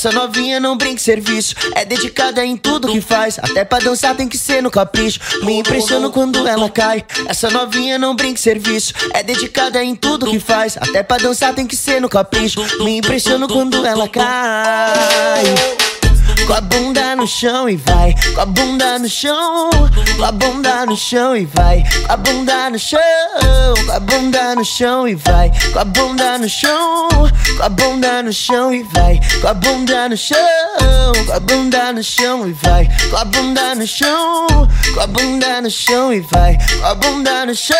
Essa novinha não brinca serviço, é dedicada em tudo que faz. Até pra dançar tem que ser no capricho. Me impressiono quando ela cai. Essa novinha não brinca serviço, é dedicada em tudo que faz. Até pra dançar tem que ser no capricho. Me impressiono quando ela cai. Com a bunda no chão e vai, com a bunda no chão, com a bunda no chão e vai, com a bunda no chão, com a bunda no chão e vai, com a bunda no chão, com a bunda no chão e vai, com a bunda no chão, com a bunda no chão e vai, com a bunda no chão, com a bunda no chão e vai, com a bunda no chão.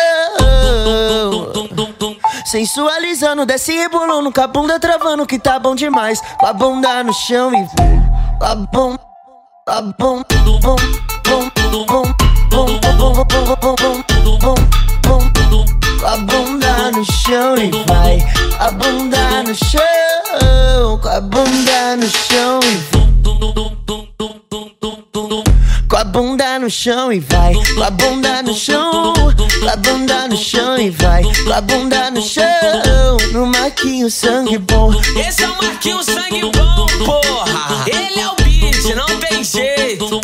Sensualizando, desce rebolando, com a bunda travando que tá bom demais, com a bunda no chão e vai tá bom, tá bom, tudo bom, bom, tudo bom, bom, bom, bom, bom, bom, bom, tudo bom, bom, tudo, a bunda no chão e vai, a bunda no chão, a bunda no chão e vai. No chão e vai, com a bunda no chão, com a bunda no chão e vai, com a bunda no chão, no marquinho sangue bom. Esse é o Marquinhos Sangue Bom, porra. Ele é o beat, não tem jeito.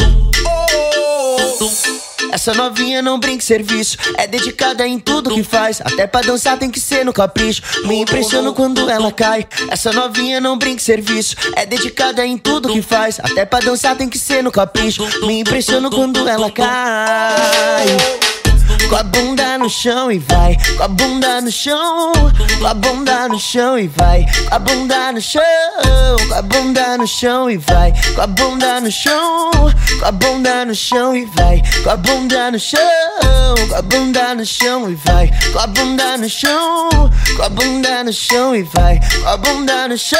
Essa novinha não brinca serviço, é dedicada em tudo que faz. Até pra dançar tem que ser no capricho. Me impressiono quando ela cai. Essa novinha não brinca serviço, é dedicada em tudo que faz. Até pra dançar tem que ser no capricho. Me impressiono quando ela cai. Com a bunda no chão e vai, com a bunda no chão, com a bunda no chão e vai, com a bunda no chão, com a bunda no chão e vai, com a bunda no chão, com a bunda no chão e vai, com a bunda no chão, com a bunda no chão e vai, com a bunda no chão, com a bunda no chão e vai, com a bunda no chão.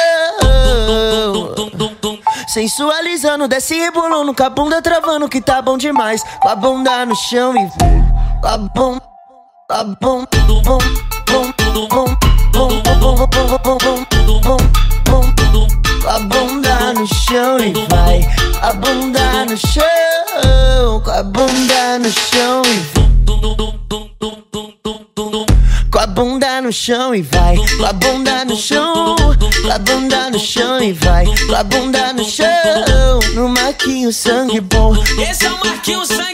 Sensualizando, desce rebolando, com a bunda travando que tá bom demais, com a bunda no chão e vai tá bom, tá bom, tudo bom, bom, tudo bom, bom, bom, bom, bom, bom, bom, tudo bom, bom, tudo, a bunda no chão e vai, a bunda no chão, com a bunda no chão e com a bunda no chão e vai, com a bunda no chão, com a bunda no chão e vai, com a bunda no chão, no Marquinho Sangue Bom. Esse é o Marquinho Sangue